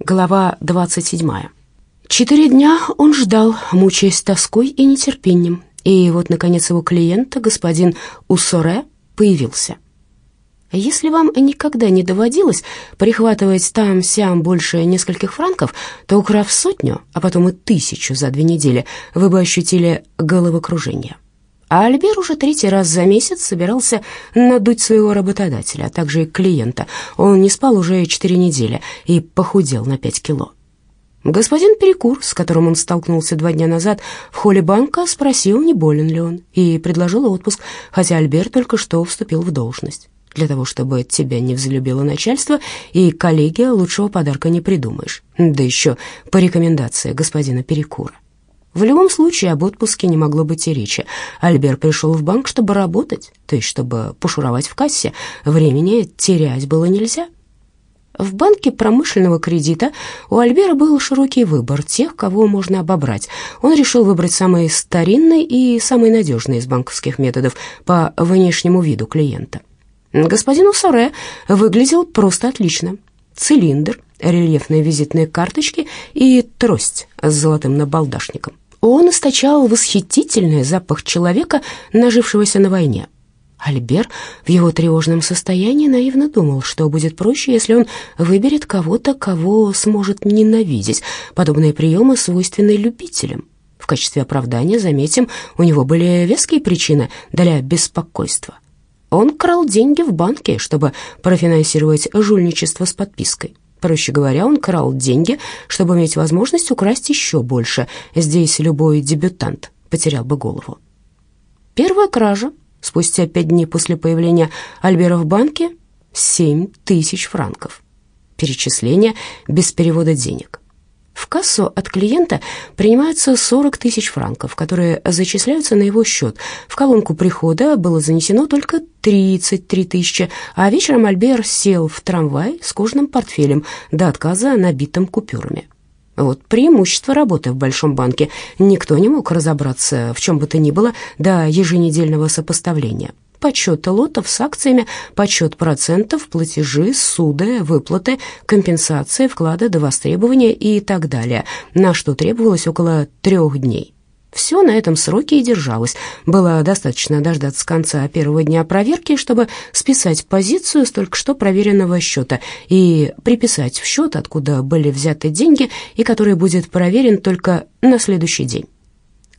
Глава 27. Четыре дня он ждал, мучаясь тоской и нетерпением, и вот, наконец, его клиент, господин Уссоре, появился. Если вам никогда не доводилось прихватывать там-сям больше нескольких франков, то, украв сотню, а потом и тысячу за две недели, вы бы ощутили головокружение. А Альбер уже третий раз за месяц собирался надуть своего работодателя, а также и клиента. Он не спал уже четыре недели и похудел на пять кило. Господин Перекур, с которым он столкнулся два дня назад в холле банка, спросил, не болен ли он, и предложил отпуск, хотя Альбер только что вступил в должность. Для того, чтобы тебя не взлюбило начальство и коллегия, лучшего подарка не придумаешь. Да еще по рекомендации господина Перекура. В любом случае об отпуске не могло быть и речи. Альбер пришел в банк, чтобы работать, то есть чтобы пошуровать в кассе. Времени терять было нельзя. В банке промышленного кредита у Альбера был широкий выбор тех, кого можно обобрать. Он решил выбрать самый старинный и самый надежный из банковских методов по внешнему виду клиента. Господин Усаре выглядел просто отлично. Цилиндр, рельефные визитные карточки и трость с золотым набалдашником. Он источал восхитительный запах человека, нажившегося на войне. Альбер в его тревожном состоянии наивно думал, что будет проще, если он выберет кого-то, кого сможет ненавидеть. Подобные приемы свойственны любителям. В качестве оправдания, заметим, у него были веские причины для беспокойства. Он крал деньги в банке, чтобы профинансировать жульничество с подпиской. Проще говоря, он крал деньги, чтобы иметь возможность украсть еще больше. Здесь любой дебютант потерял бы голову. Первая кража спустя пять дней после появления Альбера в банке — семь тысяч франков. Перечисление без перевода денег. В кассу от клиента принимаются 40 тысяч франков, которые зачисляются на его счет. В колонку прихода было занесено только 33 тысячи, а вечером Альбер сел в трамвай с кожаным портфелем до отказа набитым купюрами. Вот преимущество работы в большом банке. Никто не мог разобраться в чем бы то ни было до еженедельного сопоставления подсчет лотов с акциями, подсчет процентов, платежи, суды, выплаты, компенсации, вклады до востребования и так далее, на что требовалось около трех дней. Все на этом сроке и держалось. Было достаточно дождаться конца первого дня проверки, чтобы списать позицию с только что проверенного счета и приписать в счет, откуда были взяты деньги и который будет проверен только на следующий день.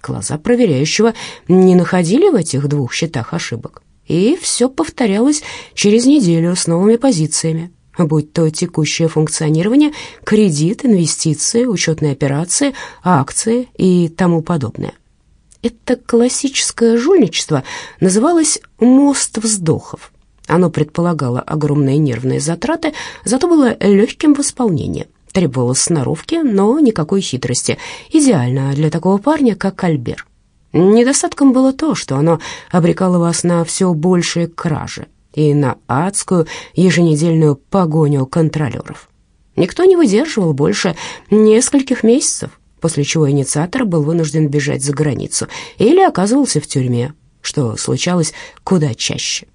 Глаза проверяющего не находили в этих двух счетах ошибок. И все повторялось через неделю с новыми позициями, будь то текущее функционирование, кредит, инвестиции, учетные операции, акции и тому подобное. Это классическое жульничество называлось «мост вздохов». Оно предполагало огромные нервные затраты, зато было легким в исполнении. Требовало сноровки, но никакой хитрости. Идеально для такого парня, как Альбер. Недостатком было то, что оно обрекало вас на все большие кражи и на адскую еженедельную погоню контролеров. Никто не выдерживал больше нескольких месяцев, после чего инициатор был вынужден бежать за границу или оказывался в тюрьме, что случалось куда чаще.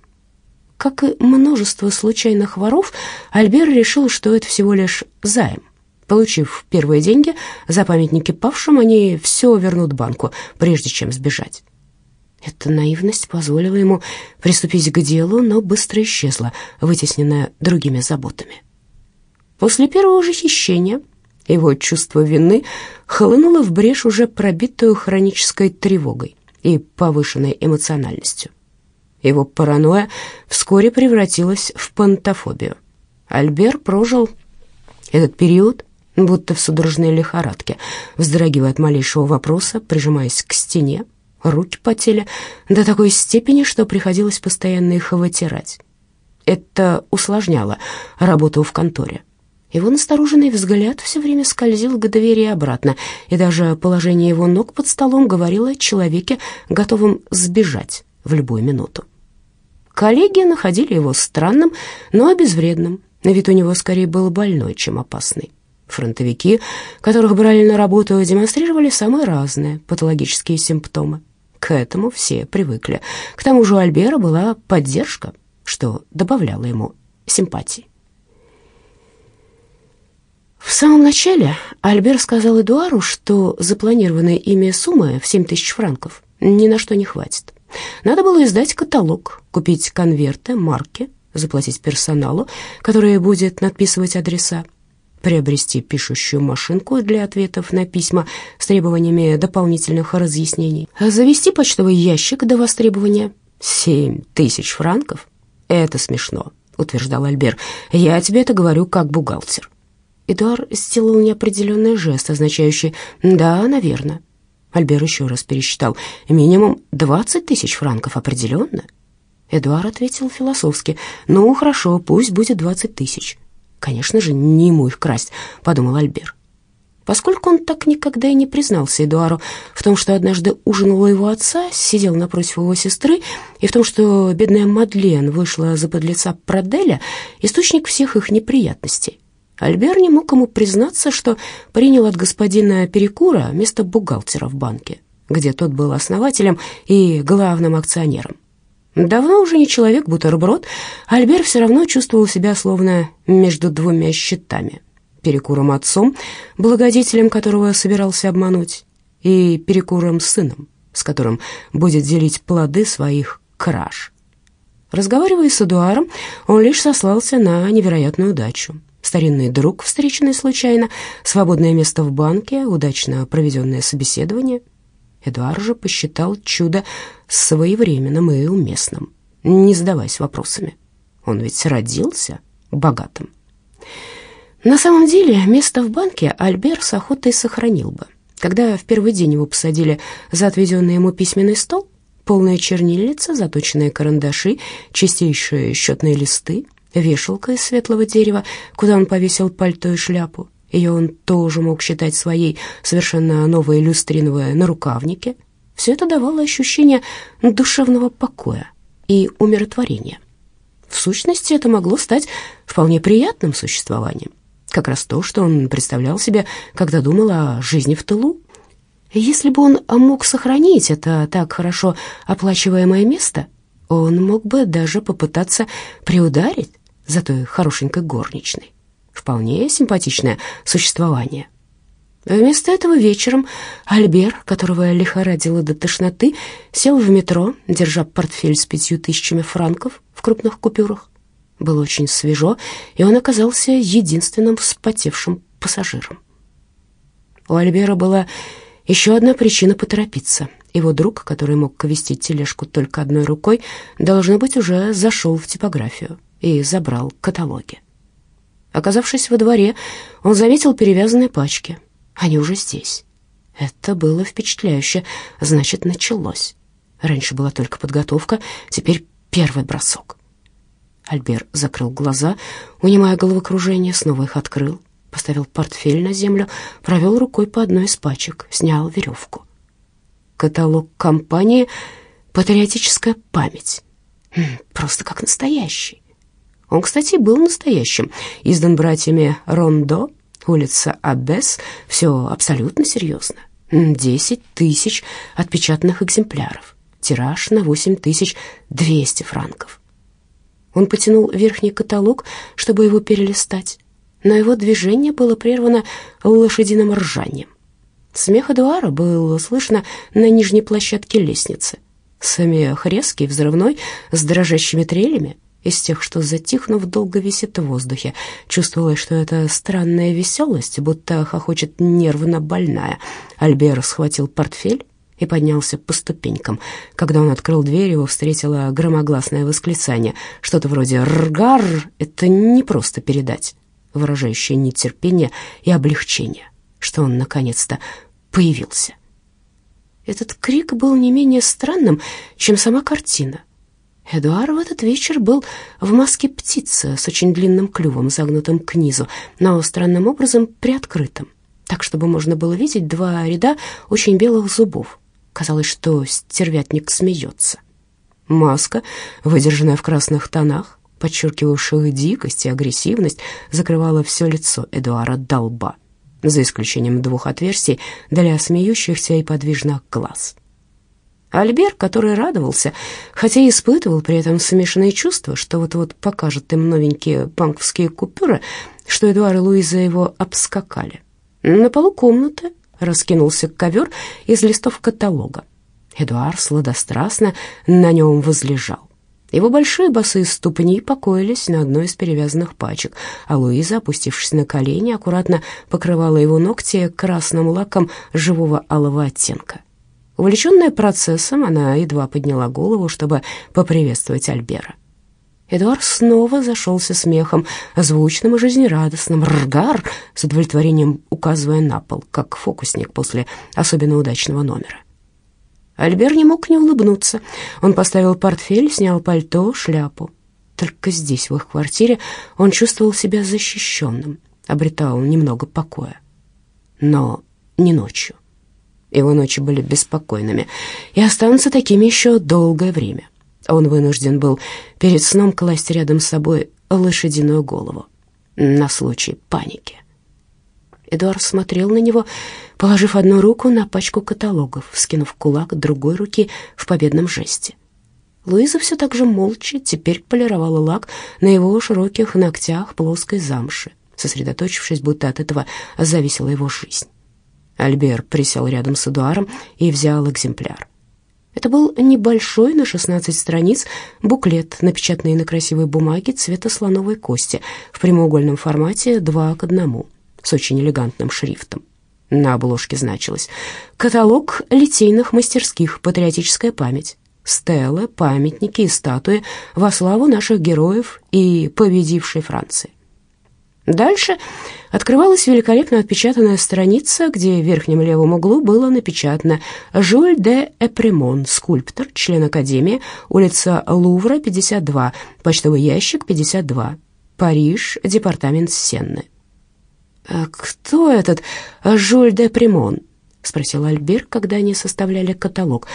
Как и множество случайных воров, Альбер решил, что это всего лишь займ, Получив первые деньги за памятники павшим, они все вернут банку, прежде чем сбежать. Эта наивность позволила ему приступить к делу, но быстро исчезла, вытесненная другими заботами. После первого же хищения его чувство вины хлынуло в брешь, уже пробитую хронической тревогой и повышенной эмоциональностью. Его паранойя вскоре превратилась в пантофобию. Альбер прожил этот период будто в судорожной лихорадке, вздрагивая от малейшего вопроса, прижимаясь к стене. Руки потели до такой степени, что приходилось постоянно их вытирать. Это усложняло работу в конторе. Его настороженный взгляд все время скользил к двери и обратно, и даже положение его ног под столом говорило о человеке, готовом сбежать в любую минуту. Коллеги находили его странным, но безвредным. Вид у него скорее был больной, чем опасный. Фронтовики, которых брали на работу, демонстрировали самые разные патологические симптомы. К этому все привыкли. К тому же у Альбера была поддержка, что добавляло ему симпатии. В самом начале Альбер сказал Эдуару, что запланированная ими сумма в 7 тысяч франков ни на что не хватит. Надо было издать каталог, купить конверты, марки, заплатить персоналу, который будет надписывать адреса, приобрести пишущую машинку для ответов на письма с требованиями дополнительных разъяснений, завести почтовый ящик до востребования. «Семь тысяч франков? Это смешно», — утверждал Альбер. «Я тебе это говорю как бухгалтер». Эдуард сделал неопределенный жест, означающий «да, наверное». Альбер еще раз пересчитал. «Минимум двадцать тысяч франков определенно?» Эдуард ответил философски. «Ну, хорошо, пусть будет двадцать тысяч». «Конечно же, не ему их красть», — подумал Альбер. Поскольку он так никогда и не признался Эдуару в том, что однажды ужинал у его отца, сидел напротив его сестры, и в том, что бедная Мадлен вышла за подлеца Проделя, источник всех их неприятностей. Альбер не мог ему признаться, что принял от господина Перекура место бухгалтера в банке, где тот был основателем и главным акционером. Давно уже не человек-бутерброд, Альбер все равно чувствовал себя словно между двумя щитами. Перекуром отцом, благодетелем которого собирался обмануть, и перекуром сыном, с которым будет делить плоды своих краж. Разговаривая с Эдуаром, он лишь сослался на невероятную удачу. Старинный друг, встреченный случайно, свободное место в банке, удачно проведенное собеседование — Эдуард же посчитал чудо своевременным и уместным, не задаваясь вопросами. Он ведь родился богатым. На самом деле, место в банке Альбер с охотой сохранил бы. Когда в первый день его посадили за отведенный ему письменный стол, полная чернильница, заточенные карандаши, чистейшие счетные листы, вешалка из светлого дерева, куда он повесил пальто и шляпу, ее он тоже мог считать своей, совершенно новой люстриновой нарукавнике. Все это давало ощущение душевного покоя и умиротворения. В сущности, это могло стать вполне приятным существованием. Как раз то, что он представлял себе, когда думал о жизни в тылу. Если бы он мог сохранить это так хорошо оплачиваемое место, он мог бы даже попытаться приударить за той хорошенькой горничной. Вполне симпатичное существование. Вместо этого вечером Альбер, которого лихорадило до тошноты, сел в метро, держа портфель с пятью тысячами франков в крупных купюрах. Было очень свежо, и он оказался единственным вспотевшим пассажиром. У Альбера была еще одна причина поторопиться. Его друг, который мог вести тележку только одной рукой, должно быть, уже зашел в типографию и забрал каталоги. Оказавшись во дворе, он заметил перевязанные пачки. Они уже здесь. Это было впечатляюще. Значит, началось. Раньше была только подготовка, теперь первый бросок. Альбер закрыл глаза, унимая головокружение, снова их открыл, поставил портфель на землю, провел рукой по одной из пачек, снял веревку. Каталог компании «Патриотическая память». Просто как настоящий. Он, кстати, был настоящим, издан братьями Рондо, улица Аббес, все абсолютно серьезно. Десять тысяч отпечатанных экземпляров, тираж на восемь тысяч двести франков. Он потянул верхний каталог, чтобы его перелистать, но его движение было прервано лошадиным ржанием. Смех Эдуара было слышно на нижней площадке лестницы. Смех резкий, взрывной, с дрожащими трелями, из тех, что, затихнув, долго висит в воздухе. Чувствовалось, что это странная веселость, будто хохочет нервно больная. Альбер схватил портфель и поднялся по ступенькам. Когда он открыл дверь, его встретило громогласное восклицание. Что-то вроде «Ргар!» — это не просто передать, выражающее нетерпение и облегчение, что он наконец-то появился. Этот крик был не менее странным, чем сама картина — Эдуард в этот вечер был в маске птицы с очень длинным клювом, загнутым к низу, но странным образом приоткрытым, так, чтобы можно было видеть два ряда очень белых зубов. Казалось, что стервятник смеется. Маска, выдержанная в красных тонах, подчеркивавших дикость и агрессивность, закрывала все лицо Эдуара Долба, за исключением двух отверстий для смеющихся и подвижных глаз. Альбер, который радовался, хотя и испытывал при этом смешанные чувства, что вот-вот покажет им новенькие банковские купюры, что Эдуард и Луиза его обскакали. На полу комнаты раскинулся ковер из листов каталога. Эдуард сладострастно на нем возлежал. Его большие босые ступни покоились на одной из перевязанных пачек, а Луиза, опустившись на колени, аккуратно покрывала его ногти красным лаком живого алого оттенка. Увлеченная процессом, она едва подняла голову, чтобы поприветствовать Альбера. Эдуард снова зашелся смехом, звучным и жизнерадостным, ргар, с удовлетворением указывая на пол, как фокусник после особенно удачного номера. Альбер не мог не улыбнуться. Он поставил портфель, снял пальто, шляпу. Только здесь, в их квартире, он чувствовал себя защищенным, обретал немного покоя. Но не ночью. Его ночи были беспокойными и останутся такими еще долгое время. Он вынужден был перед сном класть рядом с собой лошадиную голову на случай паники. Эдуард смотрел на него, положив одну руку на пачку каталогов, скинув кулак другой руки в победном жесте. Луиза все так же молча теперь полировала лак на его широких ногтях плоской замши, сосредоточившись, будто от этого зависела его жизнь. Альбер присел рядом с Эдуаром и взял экземпляр. Это был небольшой на 16 страниц буклет, напечатанный на красивой бумаге цвета слоновой кости в прямоугольном формате 2 к 1 с очень элегантным шрифтом. На обложке значилось «Каталог литейных мастерских. Патриотическая память. Стелы, памятники и статуи во славу наших героев и победившей Франции». Дальше открывалась великолепно отпечатанная страница, где в верхнем левом углу было напечатано «Жюль де Эпремон, скульптор, член Академии, улица Лувра, 52, почтовый ящик, 52, Париж, департамент Сенны». «А «Кто этот Жюль де Примон?» — спросил Альбер, когда они составляли каталог.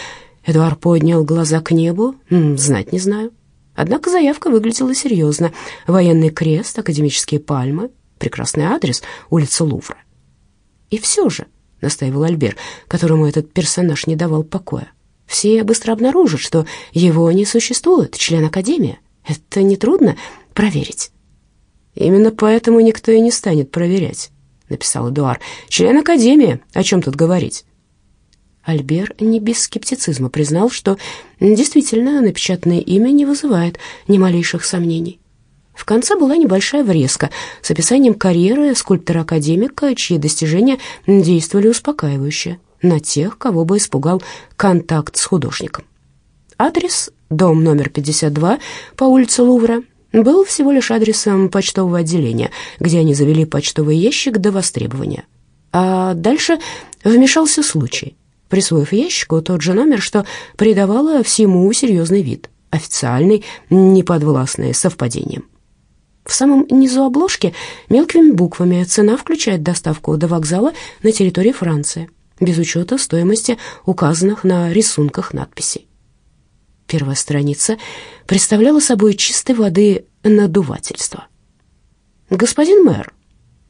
Эдуард поднял глаза к небу. «Знать не знаю». Однако заявка выглядела серьезно. Военный крест, академические пальмы, прекрасный адрес, улица Лувра. «И все же», — настаивал Альбер, которому этот персонаж не давал покоя, «все быстро обнаружат, что его не существует, член Академии. Это нетрудно проверить». Именно поэтому никто и не станет проверять, написал Эдуар. Член Академии, о чем тут говорить? Альбер не без скептицизма признал, что действительно напечатанное имя не вызывает ни малейших сомнений. В конце была небольшая врезка с описанием карьеры скульптора-академика, чьи достижения действовали успокаивающе на тех, кого бы испугал контакт с художником. Адрес – дом номер 52 по улице Лувра, был всего лишь адресом почтового отделения, где они завели почтовый ящик до востребования. А дальше вмешался случай, присвоив ящику тот же номер, что придавало всему серьезный вид, официальный, неподвластный совпадением. В самом низу обложки мелкими буквами цена включает доставку до вокзала на территории Франции, без учета стоимости указанных на рисунках надписей. Первая страница представляла собой чистой воды надувательство. Господин мэр,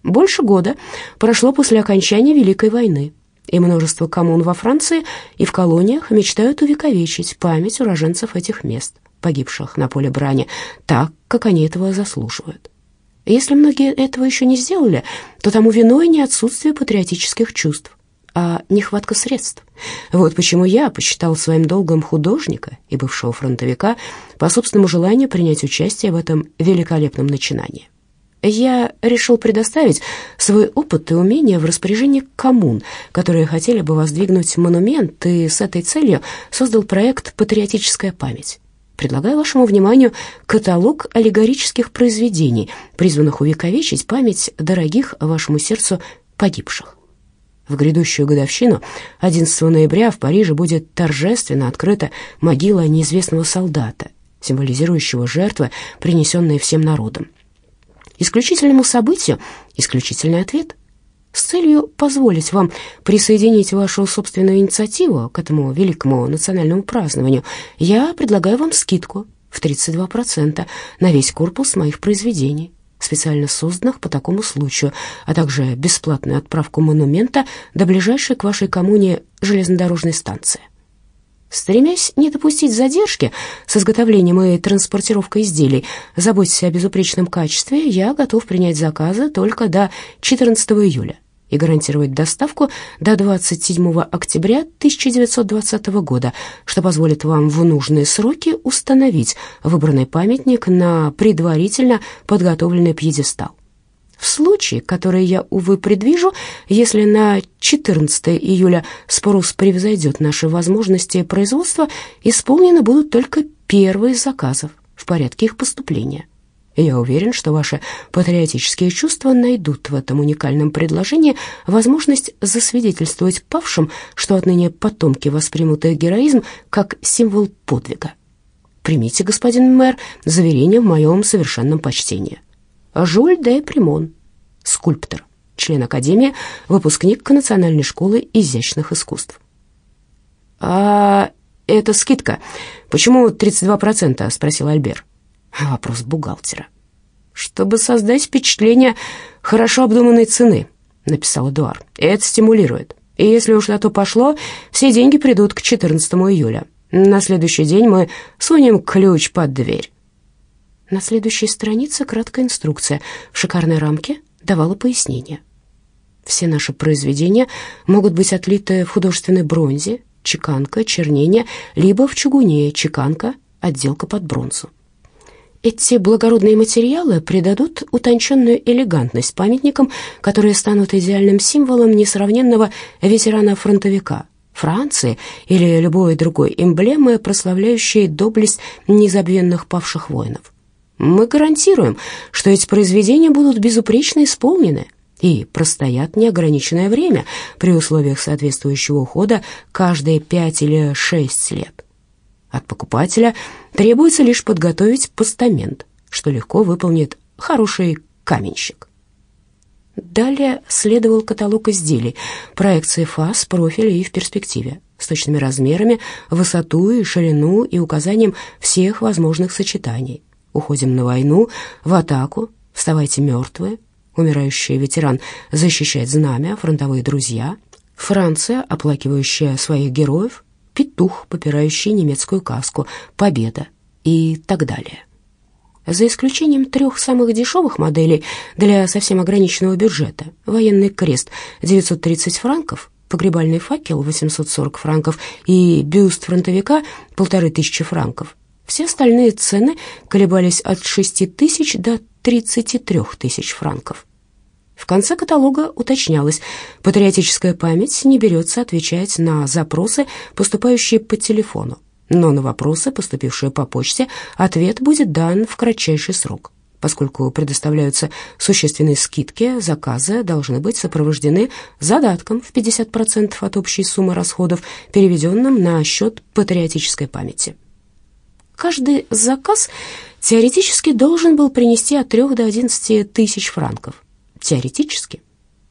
больше года прошло после окончания Великой войны, и множество коммун во Франции и в колониях мечтают увековечить память уроженцев этих мест, погибших на поле брани, так, как они этого заслуживают. Если многие этого еще не сделали, то тому виной не отсутствие патриотических чувств, а нехватка средств. Вот почему я посчитал своим долгом художника и бывшего фронтовика по собственному желанию принять участие в этом великолепном начинании. Я решил предоставить свой опыт и умения в распоряжение коммун, которые хотели бы воздвигнуть монумент, и с этой целью создал проект «Патриотическая память». Предлагаю вашему вниманию каталог аллегорических произведений, призванных увековечить память дорогих вашему сердцу погибших. В грядущую годовщину, 11 ноября, в Париже будет торжественно открыта могила неизвестного солдата, символизирующего жертвы, принесенные всем народом. Исключительному событию исключительный ответ. С целью позволить вам присоединить вашу собственную инициативу к этому великому национальному празднованию, я предлагаю вам скидку в 32% на весь корпус моих произведений специально созданных по такому случаю, а также бесплатную отправку монумента до ближайшей к вашей коммуне железнодорожной станции. Стремясь не допустить задержки с изготовлением и транспортировкой изделий, заботясь о безупречном качестве, я готов принять заказы только до 14 июля и гарантировать доставку до 27 октября 1920 года, что позволит вам в нужные сроки установить выбранный памятник на предварительно подготовленный пьедестал. В случае, который я, увы, предвижу, если на 14 июля спрос превзойдет наши возможности производства, исполнены будут только первые заказов в порядке их поступления. Я уверен, что ваши патриотические чувства найдут в этом уникальном предложении возможность засвидетельствовать павшим, что отныне потомки воспримут их героизм как символ подвига. Примите, господин мэр, заверение в моем совершенном почтении. Жюль де Примон, скульптор, член Академии, выпускник Национальной школы изящных искусств. «А это скидка. Почему 32%?» — спросил Альбер. Вопрос бухгалтера. «Чтобы создать впечатление хорошо обдуманной цены», — написал Эдуард. «Это стимулирует. И если уж на то пошло, все деньги придут к 14 июля. На следующий день мы сунем ключ под дверь». На следующей странице краткая инструкция. В шикарной рамке давала пояснение. Все наши произведения могут быть отлиты в художественной бронзе, чеканка, чернение, либо в чугуне, чеканка, отделка под бронзу. Эти благородные материалы придадут утонченную элегантность памятникам, которые станут идеальным символом несравненного ветерана-фронтовика Франции или любой другой эмблемы, прославляющей доблесть незабвенных павших воинов. Мы гарантируем, что эти произведения будут безупречно исполнены и простоят неограниченное время при условиях соответствующего ухода каждые пять или шесть лет. От покупателя требуется лишь подготовить постамент, что легко выполнит хороший каменщик. Далее следовал каталог изделий, проекции фаз, профиля и в перспективе, с точными размерами, высоту и ширину и указанием всех возможных сочетаний. Уходим на войну, в атаку, вставайте мертвые, умирающий ветеран защищает знамя, фронтовые друзья, Франция, оплакивающая своих героев, петух, попирающий немецкую каску, победа. И так далее. За исключением трех самых дешевых моделей для совсем ограниченного бюджета, военный крест 930 франков, погребальный факел 840 франков и бюст фронтовика 1500 франков, все остальные цены колебались от 6 тысяч до 33 тысяч франков. В конце каталога уточнялось, патриотическая память не берется отвечать на запросы, поступающие по телефону, но на вопросы, поступившие по почте, ответ будет дан в кратчайший срок. Поскольку предоставляются существенные скидки, заказы должны быть сопровождены задатком в 50% от общей суммы расходов, переведенным на счет патриотической памяти. Каждый заказ теоретически должен был принести от 3 до 11 тысяч франков. Теоретически.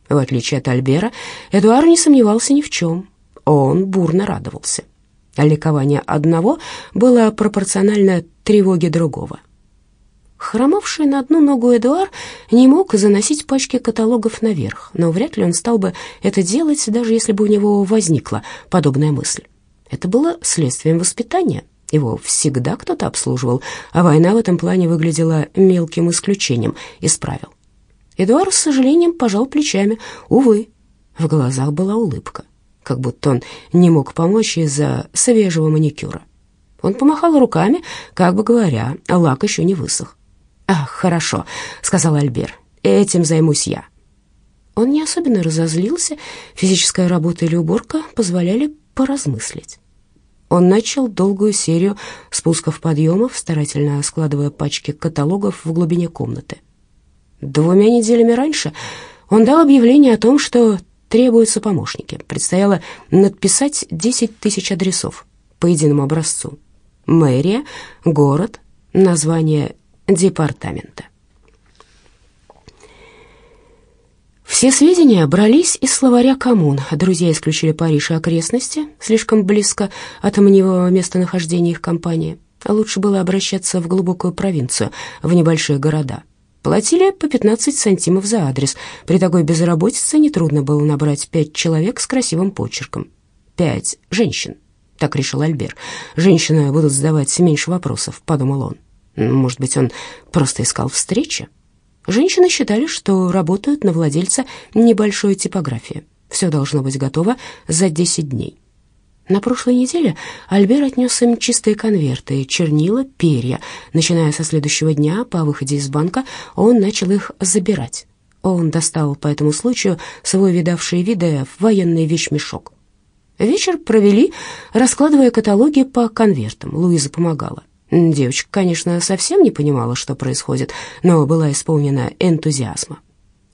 В отличие от Альбера, Эдуард не сомневался ни в чем. Он бурно радовался. Ликование одного было пропорционально тревоге другого. Хромавший на одну ногу Эдуард не мог заносить пачки каталогов наверх, но вряд ли он стал бы это делать, даже если бы у него возникла подобная мысль. Это было следствием воспитания. Его всегда кто-то обслуживал, а война в этом плане выглядела мелким исключением из правил. Эдуард с сожалением пожал плечами. Увы, в глазах была улыбка, как будто он не мог помочь из-за свежего маникюра. Он помахал руками, как бы говоря, лак еще не высох. «Ах, хорошо», — сказал Альбер, — «этим займусь я». Он не особенно разозлился, физическая работа или уборка позволяли поразмыслить. Он начал долгую серию спусков-подъемов, старательно складывая пачки каталогов в глубине комнаты. Двумя неделями раньше он дал объявление о том, что требуются помощники. Предстояло надписать 10 тысяч адресов по единому образцу. Мэрия, город, название департамента. Все сведения брались из словаря коммун. Друзья исключили Париж и окрестности, слишком близко от амниевого местонахождения их компании. Лучше было обращаться в глубокую провинцию, в небольшие города. Платили по 15 сантимов за адрес. При такой безработице нетрудно было набрать пять человек с красивым почерком. Пять женщин. Так решил Альбер. «Женщины будут задавать меньше вопросов», — подумал он. Может быть, он просто искал встречи? Женщины считали, что работают на владельца небольшой типографии. Все должно быть готово за 10 дней. На прошлой неделе Альбер отнес им чистые конверты, чернила, перья. Начиная со следующего дня, по выходе из банка, он начал их забирать. Он достал по этому случаю свой видавший виды военный вещмешок. Вечер провели, раскладывая каталоги по конвертам. Луиза помогала. Девочка, конечно, совсем не понимала, что происходит, но была исполнена энтузиазма.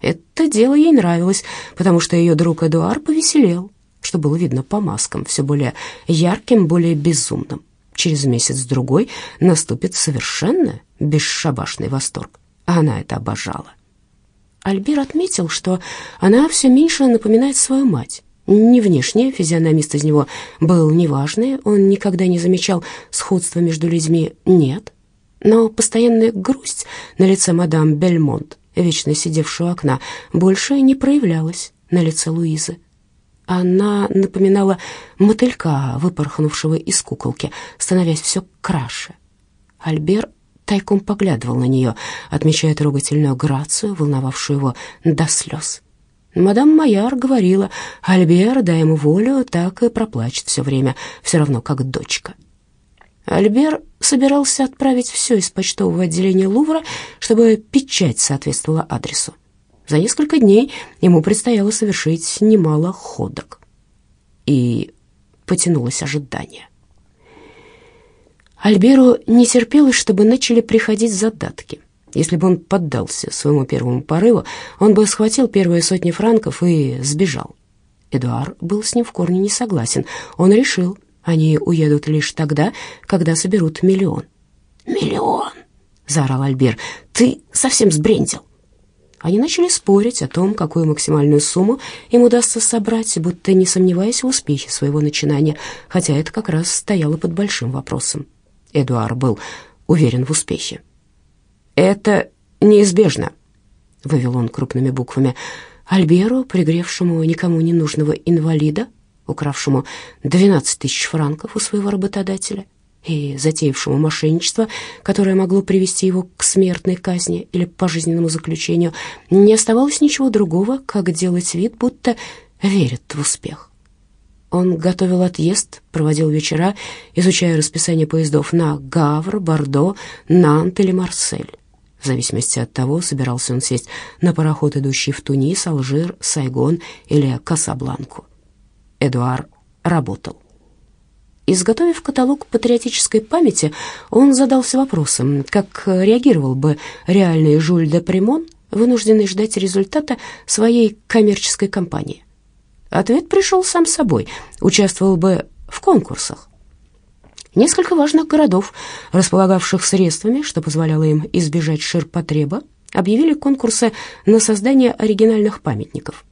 Это дело ей нравилось, потому что ее друг Эдуар повеселел, что было видно по маскам, все более ярким, более безумным. Через месяц-другой наступит совершенно бесшабашный восторг, она это обожала. Альбер отметил, что она все меньше напоминает свою мать. Не внешне, физиономист из него был неважный, он никогда не замечал сходства между людьми, нет. Но постоянная грусть на лице мадам Бельмонт, вечно сидевшей у окна, больше не проявлялась на лице Луизы. Она напоминала мотылька, выпорхнувшего из куколки, становясь все краше. Альбер тайком поглядывал на нее, отмечая трогательную грацию, волновавшую его до слез. Мадам Майар говорила, Альбер, дай ему волю, так и проплачет все время, все равно как дочка. Альбер собирался отправить все из почтового отделения Лувра, чтобы печать соответствовала адресу. За несколько дней ему предстояло совершить немало ходок. И потянулось ожидание. Альберу не терпелось, чтобы начали приходить задатки. Если бы он поддался своему первому порыву, он бы схватил первые сотни франков и сбежал. Эдуард был с ним в корне не согласен. Он решил, они уедут лишь тогда, когда соберут миллион. «Миллион!» — заорал Альбер. «Ты совсем сбрендил!» Они начали спорить о том, какую максимальную сумму им удастся собрать, будто не сомневаясь в успехе своего начинания, хотя это как раз стояло под большим вопросом. Эдуард был уверен в успехе. «Это неизбежно», — вывел он крупными буквами. Альберу, пригревшему никому не нужного инвалида, укравшему 12 тысяч франков у своего работодателя и затеявшему мошенничество, которое могло привести его к смертной казни или пожизненному заключению, не оставалось ничего другого, как делать вид, будто верит в успех. Он готовил отъезд, проводил вечера, изучая расписание поездов на Гавр, Бордо, Нант или Марсель. В зависимости от того, собирался он сесть на пароход, идущий в Тунис, Алжир, Сайгон или Касабланку. Эдуард работал. Изготовив каталог патриотической памяти, он задался вопросом, как реагировал бы реальный Жюль де Примон, вынужденный ждать результата своей коммерческой кампании. Ответ пришел сам собой, участвовал бы в конкурсах. Несколько важных городов, располагавших средствами, что позволяло им избежать ширпотреба, объявили конкурсы на создание оригинальных памятников.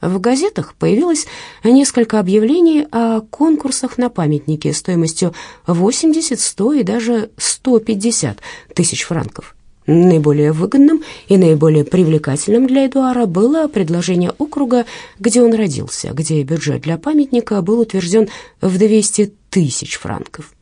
В газетах появилось несколько объявлений о конкурсах на памятники стоимостью 80, 100 и даже 150 тысяч франков. Наиболее выгодным и наиболее привлекательным для Эдуара было предложение округа, где он родился, где бюджет для памятника был утвержден в 200 тысяч франков.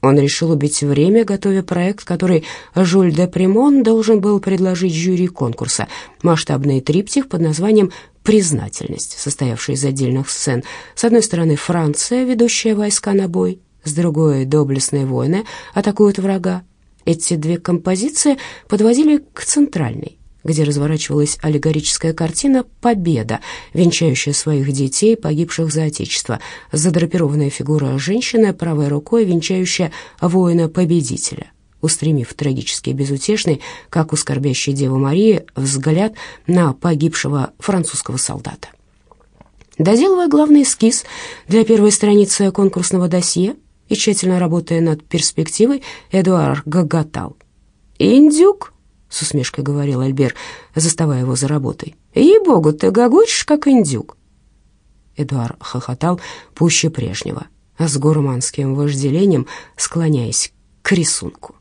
Он решил убить время, готовя проект, который Жюль де Примон должен был предложить жюри конкурса. Масштабный триптих под названием «Признательность», состоявший из отдельных сцен. С одной стороны Франция, ведущая войска на бой, с другой доблестные воины атакуют врага. Эти две композиции подводили к центральной где разворачивалась аллегорическая картина «Победа», венчающая своих детей, погибших за Отечество, задрапированная фигура женщины, правой рукой венчающая воина-победителя, устремив трагически безутешный, как у скорбящей Девы Марии, взгляд на погибшего французского солдата. Доделывая главный эскиз для первой страницы конкурсного досье и тщательно работая над перспективой, Эдуард гоготал. «Индюк!» — с усмешкой говорил Альбер, заставая его за работой. «Ей-богу, ты гогочешь, как индюк!» Эдуард хохотал пуще прежнего, с гурманским вожделением склоняясь к рисунку.